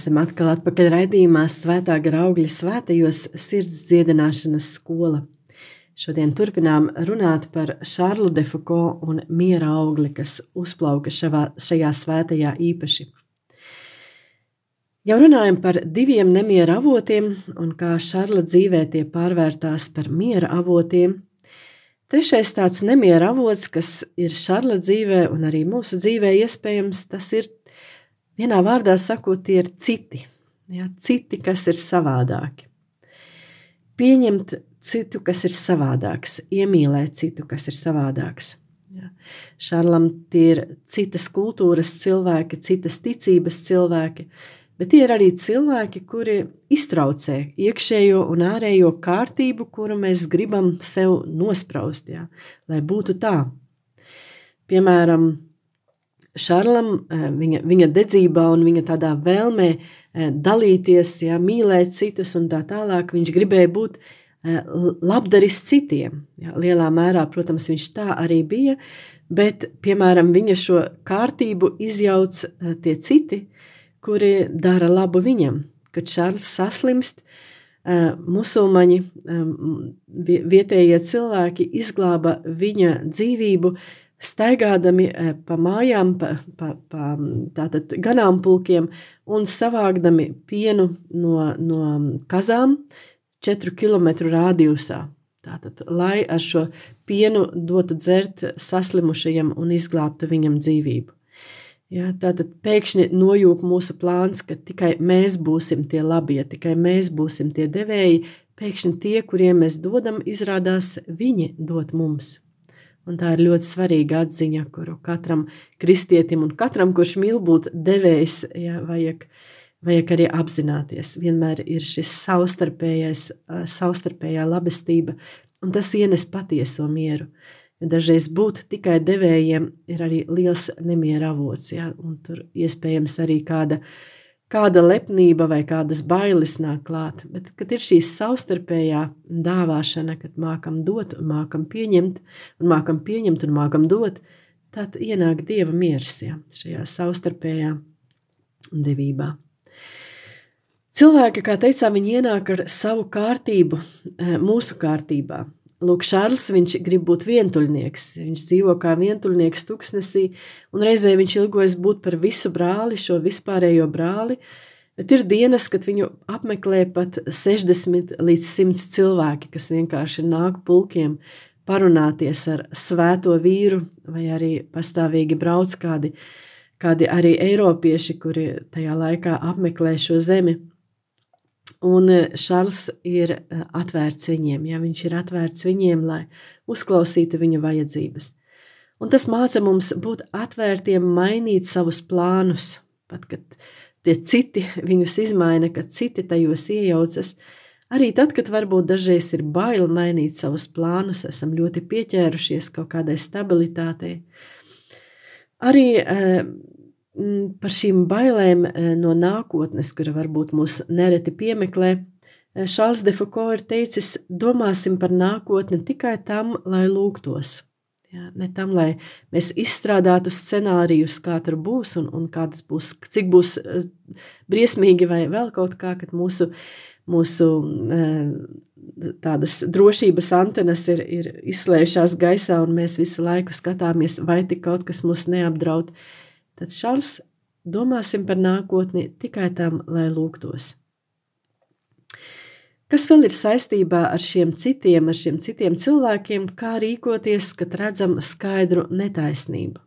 Esam atkal atpakaļ raidījumā Svētā graugļa svētajos sirds dziedināšanas skola. Šodien turpinām runāt par Šarlu de Foucault un miera augli, kas uzplauka šavā, šajā svētajā īpaši. Jau runājam par diviem nemiera avotiem un kā Šarla dzīvē tie pārvērtās par miera avotiem. Trešais tāds nemiera avots, kas ir Šarla dzīvē un arī mūsu dzīvē iespējams, tas ir vienā vārdā sakot, tie ir citi. Ja, citi, kas ir savādāki. Pieņemt citu, kas ir savādāks, iemīlēt citu, kas ir savādāks. Ja. Šarlam tie ir citas kultūras cilvēki, citas ticības cilvēki, bet tie ir arī cilvēki, kuri iztraucē iekšējo un ārējo kārtību, kuru mēs gribam sev nospraust, ja, lai būtu tā. Piemēram, Šarlam, viņa, viņa dedzībā un viņa tādā vēlmē dalīties, ja, mīlēt citus un tā tālāk, viņš gribēja būt labdaris citiem. Ja, lielā mērā, protams, viņš tā arī bija, bet, piemēram, viņa šo kārtību izjauc tie citi, kuri dara labu viņam. Kad Šarls saslimst, musulmaņi, vietējie cilvēki izglāba viņa dzīvību, staigādami pa mājām, pa, pa, pa tātad ganāmpulkiem un savākdami pienu no, no kazām 4 km rādījusā. Tātad, lai ar šo pienu dotu dzert saslimušajam un izglābtu viņam dzīvību. Ja, tātad pēkšņi nojūg mūsu plāns, ka tikai mēs būsim tie labie, tikai mēs būsim tie devēji. Pēkšņi tie, kuriem mēs dodam, izrādās viņi dot mums. Un tā ir ļoti svarīga atziņa, kuru katram kristietim un katram, kurš mīl būt devējs, ja, vajag, vajag arī apzināties. Vienmēr ir šis savstarpējā labestība, un tas ienes patieso mieru. Jo dažreiz būt tikai devējiem ir arī liels nemiera avots, ja, un tur iespējams arī kāda kāda lepnība vai kādas bailes nāk klāt, bet kad ir šī savstarpējā dāvāšana, kad mākam dot un mākam pieņemt, un mākam pieņemt un mākam dot, tad ienāk Dieva miers ja, šajā savstarpējā devībā. Cilvēki, kā teicām, viņi ienāk ar savu kārtību mūsu kārtībā. Lūk, Šārls, grib būt vientuļnieks. Viņš dzīvo kā vientuļnieks tuksnesī, un reizē viņš ilgojas būt par visu brāli, šo vispārējo brāli, Bet ir dienas, kad viņu apmeklē pat 60 līdz 100 cilvēki, kas vienkārši nāk pulkiem parunāties ar svēto vīru, vai arī pastāvīgi brauc kādi, kādi arī eiropieši, kuri tajā laikā apmeklē šo zemi. Un Šarls ir atvērts viņiem, ja viņš ir atvērts viņiem, lai uzklausītu viņu vajadzības. Un tas māca mums būt atvērtiem, mainīt savus plānus, pat kad tie citi viņus izmaina, kad citi tajos iejaucas. Arī tad, kad varbūt dažreiz ir bail mainīt savus plānus, esam ļoti pieķērušies kaut kādai stabilitātei. Arī e, par šīm bailēm e, no nākotnes, kura varbūt mūs nereti piemeklē, e, Šāls Defako ir teicis, domāsim par nākotni tikai tam, lai lūgtos. Jā, ne tam, lai mēs izstrādātu scenārijus, kā tur būs un, un kādas būs, cik būs uh, briesmīgi vai vēl kaut kā, kad mūsu, mūsu uh, tādas drošības antenas ir, ir izslējušās gaisā un mēs visu laiku skatāmies, vai tik kaut kas mūs neapdraud. Tad Šarls domāsim par nākotni tikai tam, lai lūgtos. Kas vēl ir saistībā ar šiem citiem, ar šiem citiem cilvēkiem, kā rīkoties, kad redzam skaidru netaisnību?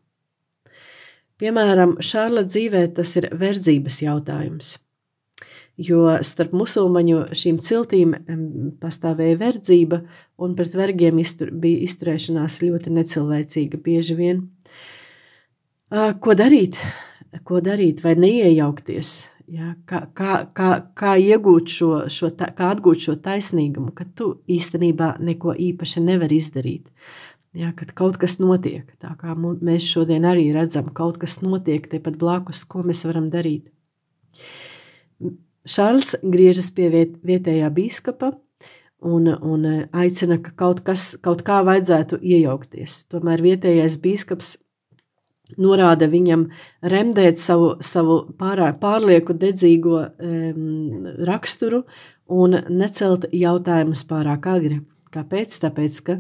Piemēram, Šārla dzīvē tas ir verdzības jautājums. Jo starp musulmaņu šīm ciltīm pastāvēja verdzība, un pret vergiem iztur, bija izturēšanās ļoti necilvēcīga bieži vien. Ko darīt? Ko darīt vai neiejaukties? Ja, kā, kā, kā, kā iegūt šo, šo, kā atgūt šo taisnīgumu, ka tu īstenībā neko īpaši nevari izdarīt. Ja, kad kaut kas notiek, tā kā mēs šodien arī redzam, kaut kas notiek tepat blakus, ko mēs varam darīt. Šārls griežas pie viet, vietējā biskupa un, un aicina, ka kaut, kas, kaut kā vajadzētu iejaukties. Tomēr vietējais biskups norāda viņam remdēt savu, savu pārāk, pārlieku dedzīgo um, raksturu un necelt jautājumus pārāk agri. Kāpēc? Tāpēc, ka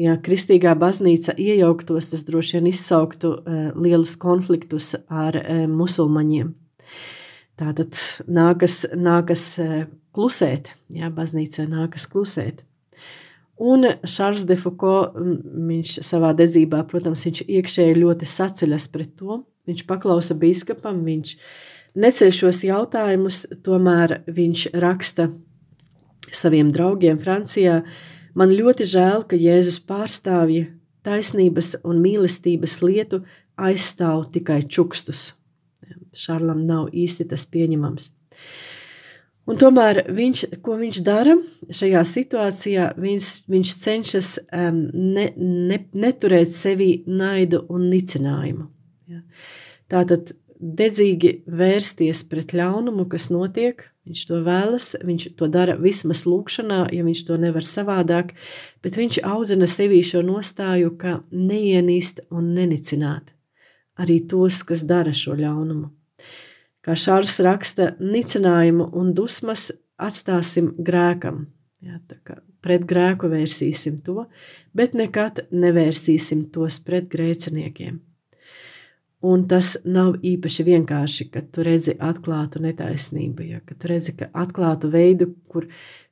ja kristīgā baznīca iejauktos, tas droši vien izsauktu uh, lielus konfliktus ar uh, musulmaņiem. Tātad nākas, nākas uh, klusēt, jā, baznīcai nākas klusēt. Un Šārs de Foucault, viņš savā dedzībā, protams, viņš iekšēji ļoti saceļas pret to. Viņš paklausa biskupam, viņš neceļ šos jautājumus, tomēr viņš raksta saviem draugiem Francijā. Man ļoti žēl, ka Jēzus pārstāvja taisnības un mīlestības lietu aizstāv tikai čukstus. Šārlam nav īsti tas pieņemams. Un tomēr viņš, ko viņš dara šajā situācijā, viņš, viņš cenšas um, ne, ne, neturēt sevī naidu un nicinājumu. Ja. Tātad dedzīgi vērsties pret ļaunumu, kas notiek, viņš to vēlas, viņš to dara vismaz lūkšanā, ja viņš to nevar savādāk, bet viņš audzina sevī šo nostāju, ka neienīst un nenicināt arī tos, kas dara šo ļaunumu. Kā Šārs raksta, nicinājumu un dusmas atstāsim grēkam. Jā, pret grēku vērsīsim to, bet nekad nevērsīsim tos pret grēciniekiem. Un tas nav īpaši vienkārši, kad tu redzi atklātu netaisnību, ja, kad tu redzi atklātu veidu, kur,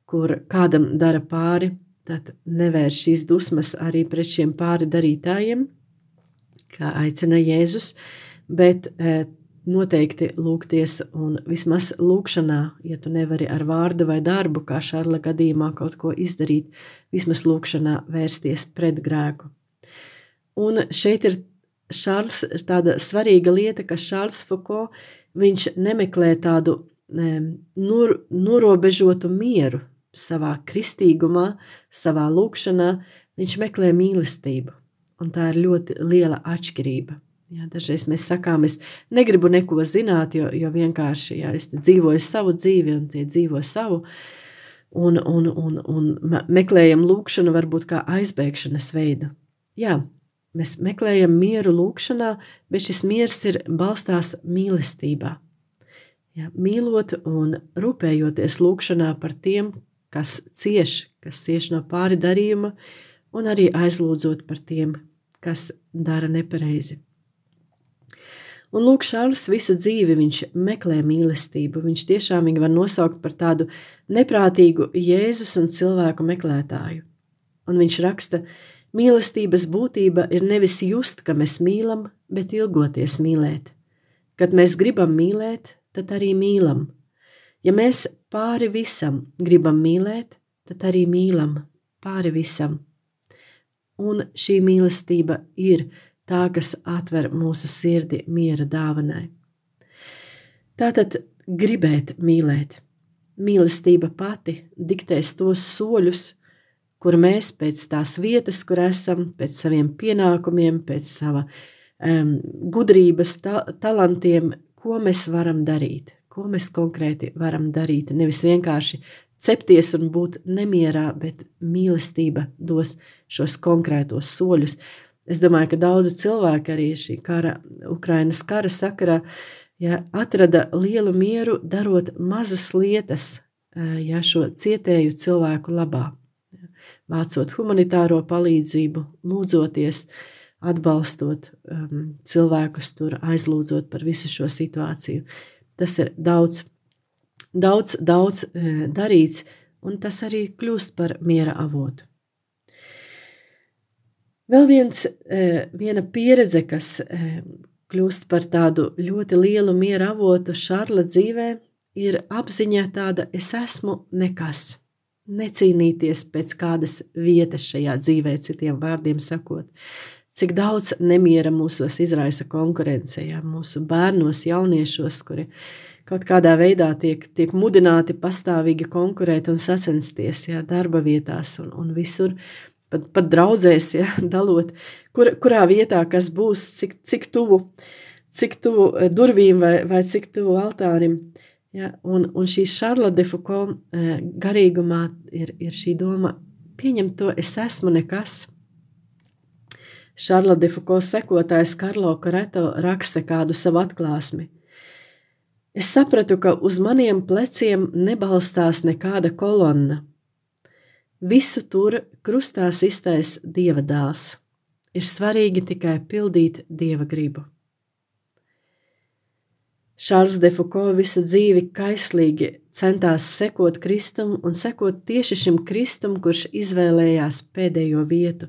kur kādam dara pāri, tad nevērš šīs dusmas arī pret šiem pāri darītājiem, kā aicina Jēzus, bet e, noteikti lūgties, un vismaz lūkšanā, ja tu nevari ar vārdu vai darbu, kā Šarla gadījumā, kaut ko izdarīt, vismaz lūkšanā vērsties pret grēku. Un šeit ir Šārls, tāda svarīga lieta, ka Šārls Foucault, viņš nemeklē tādu nur, norobežotu mieru savā kristīgumā, savā lūkšanā, viņš meklē mīlestību. Un tā ir ļoti liela atšķirība. Jā, dažreiz mēs sakām, es negribu neko zināt, jo, jo vienkārši jā, es dzīvoju savu dzīvi un tie dzīvo savu. Un, un, un, un meklējam lūkšanu varbūt kā aizbēgšanas veidu. Jā, mēs meklējam mieru lūkšanā, bet šis miers ir balstās mīlestībā. Jā, mīlot un rūpējoties lūkšanā par tiem, kas cieš, kas cieš no pāri darījuma, un arī aizlūdzot par tiem, kas dara nepareizi. Un lūk, Šārls visu dzīvi viņš meklē mīlestību. Viņš tiešām viņu var nosaukt par tādu neprātīgu Jēzus un cilvēku meklētāju. Un viņš raksta, mīlestības būtība ir nevis just, ka mēs mīlam, bet ilgoties mīlēt. Kad mēs gribam mīlēt, tad arī mīlam. Ja mēs pāri visam gribam mīlēt, tad arī mīlam pāri visam. Un šī mīlestība ir tā, kas atver mūsu sirdi miera dāvanai. Tātad gribēt mīlēt. Mīlestība pati diktēs tos soļus, kur mēs pēc tās vietas, kur esam, pēc saviem pienākumiem, pēc sava um, gudrības, ta talantiem, ko mēs varam darīt, ko mēs konkrēti varam darīt. Nevis vienkārši cepties un būt nemierā, bet mīlestība dos šos konkrētos soļus, Es domāju, ka daudzi cilvēki arī šī kara, Ukrainas kara sakarā ja, atrada lielu mieru, darot mazas lietas ja, šo cietēju cilvēku labā. Ja, vācot humanitāro palīdzību, lūdzoties, atbalstot um, cilvēkus, tur aizlūdzot par visu šo situāciju. Tas ir daudz, daudz, daudz e, darīts, un tas arī kļūst par miera avotu. Vēl viens, e, viena pieredze, kas e, kļūst par tādu ļoti lielu miera avotu Šarla dzīvē, ir apziņa tāda, es esmu nekas. Necīnīties pēc kādas vietas šajā dzīvē, citiem vārdiem sakot. Cik daudz nemiera mūsos izraisa konkurence, ja, mūsu bērnos, jauniešos, kuri kaut kādā veidā tiek, tiek mudināti pastāvīgi konkurēt un sacensties ja, darba vietās un, un visur pat, pat draudzēs, ja, dalot, kur, kurā vietā kas būs, cik, cik tuvu, cik tuvu eh, durvīm vai, vai cik tuvu altārim. Ja, un, un šī Šarla de Foucault eh, garīgumā ir, ir šī doma, pieņemt to, es esmu nekas. Šarla de Foucault sekotājs Karlo Koreto raksta kādu savu atklāsmi. Es sapratu, ka uz maniem pleciem nebalstās nekāda kolonna – Visu tur krustā iztais dieva dēls. Ir svarīgi tikai pildīt dieva gribu. Šārs de Foucault visu dzīvi kaislīgi centās sekot Kristum un sekot tieši šim Kristum, kurš izvēlējās pēdējo vietu.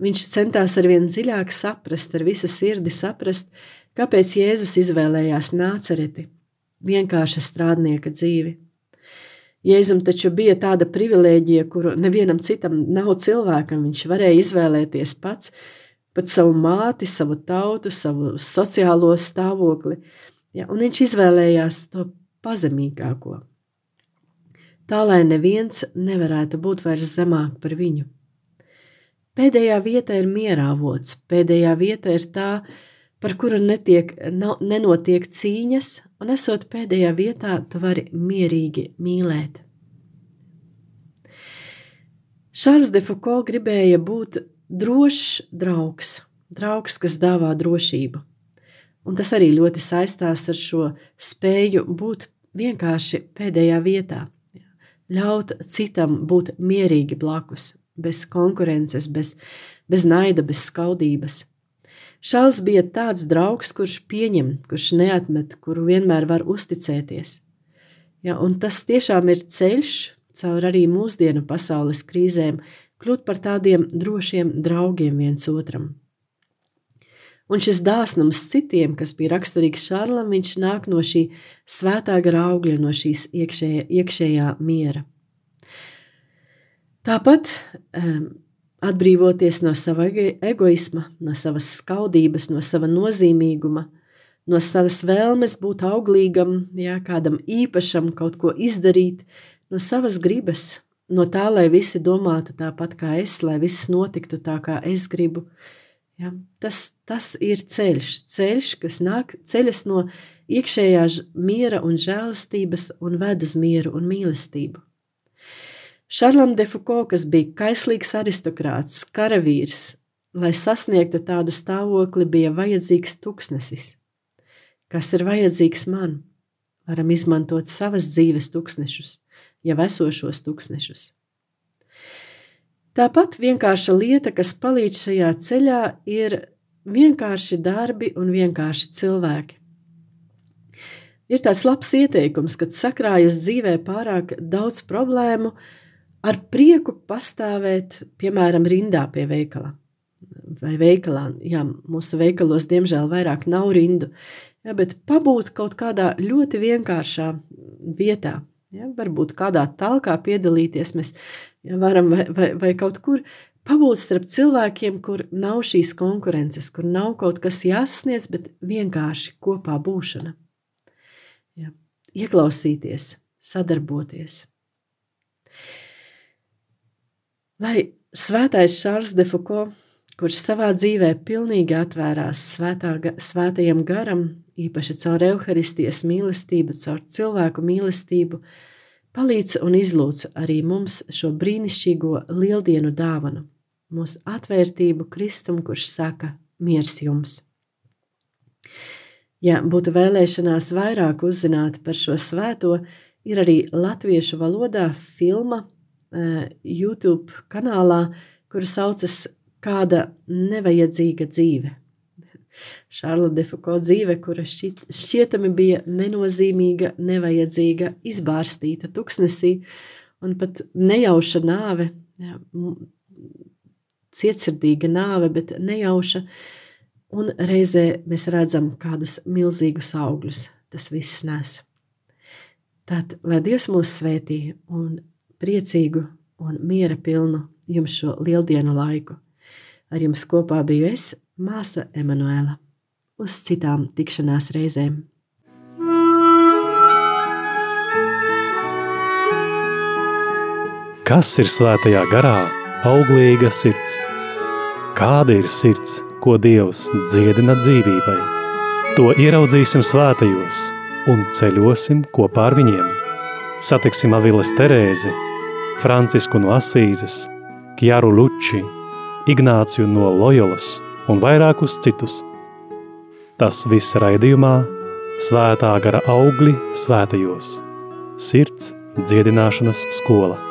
Viņš centās ar vien dziļāk saprast, ar visu sirdi saprast, kāpēc Jēzus izvēlējās nācereti, vienkārša strādnieka dzīvi. Jēzum taču bija tāda privilēģija, kuru nevienam citam nav cilvēkam. Viņš varēja izvēlēties pats, pat savu māti, savu tautu, savu sociālo stāvokli. Ja, un viņš izvēlējās to pazemīgāko. Tā lai neviens nevarētu būt vairs zemāk par viņu. Pēdējā vieta ir mierāvots, pēdējā vieta ir tā, par kuru netiek, nav, nenotiek cīņas, un esot pēdējā vietā, tu vari mierīgi mīlēt. Šārs de Foucault gribēja būt drošs draugs, draugs, kas dāvā drošību. Un tas arī ļoti saistās ar šo spēju būt vienkārši pēdējā vietā, ļaut citam būt mierīgi blakus, bez konkurences, bez, bez naida, bez skaudības. Šāls bija tāds draugs, kurš pieņem, kurš neatmet, kuru vienmēr var uzticēties. Ja, un tas tiešām ir ceļš caur arī mūsdienu pasaules krīzēm, kļūt par tādiem drošiem draugiem viens otram. Un šis dāsnums citiem, kas bija raksturīgs Šārlam, viņš nāk no šī svētā graugļa, no šīs iekšējā, iekšējā miera. Tāpat um, atbrīvoties no sava egoisma, no savas skaudības, no sava nozīmīguma, no savas vēlmes būt auglīgam, jā, kādam īpašam, kaut ko izdarīt, no savas gribas, no tā, lai visi domātu tāpat kā es, lai viss notiktu tā, kā es gribu. Ja, tas, tas ir ceļš, ceļš, kas nāk ceļas no iekšējā miera un žēlastības un ved uz mieru un mīlestību. Šarlam de Foucault, kas bija kaislīgs aristokrāts, karavīrs, lai sasniegtu tādu stāvokli, bija vajadzīgs tuksnesis. Kas ir vajadzīgs man? Varam izmantot savas dzīves tuksnešus, jau esošos tuksnešus. Tāpat vienkārša lieta, kas palīdz šajā ceļā, ir vienkārši darbi un vienkārši cilvēki. Ir tāds labs ieteikums, kad sakrājas dzīvē pārāk daudz problēmu, ar prieku pastāvēt, piemēram, rindā pie veikala. Vai veikalā, jā, mūsu veikalos diemžēl vairāk nav rindu, jā, bet pabūt kaut kādā ļoti vienkāršā vietā, jā, varbūt kādā talkā piedalīties mēs jā, varam vai, vai, vai kaut kur pabūt starp cilvēkiem, kur nav šīs konkurences, kur nav kaut kas jāsasniedz, bet vienkārši kopā būšana ja, ieklausīties, sadarboties. Lai svētais Šārs de Foucault, kurš savā dzīvē pilnīgi atvērās svētā, svētajam garam, īpaši caur evaharistijas mīlestību, caur cilvēku mīlestību, palīdz un izlūdz arī mums šo brīnišķīgo lieldienu dāvanu, mūsu atvērtību Kristum, kurš saka, miers jums! Ja būtu vēlēšanās vairāk uzzināt par šo svēto, ir arī latviešu valodā filma YouTube kanālā, kura saucas Kāda nevajadzīga dzīve. Šarla Defako dzīve, kura šķiet, šķietami bija nenozīmīga, nevajadzīga, izbārstīta tuksnesī, un pat nejauša nāve, cietsirdīga nāve, bet nejauša, un reizē mēs redzam kādus milzīgus augļus. Tas viss nes. Tad, lai Dievs mūs svētī un priecīgu un miera pilnu jums šo lieldienu laiku. Ar jums kopā biju es, māsa Emanuēla. Uz citām tikšanās reizēm! Kas ir svētajā garā? Auglīga sirds. Kāda ir sirds? ko Dievs dziedina dzīvībai. To ieraudzīsim svētajos un ceļosim kopā ar viņiem. Satiksim Aviles Terēzi, Francisku no Asīzes, Kjaru Luči, Ignāciju no Lojolas un vairākus citus. Tas viss raidījumā Svētā gara augļi svētajos. Sirds dziedināšanas skola.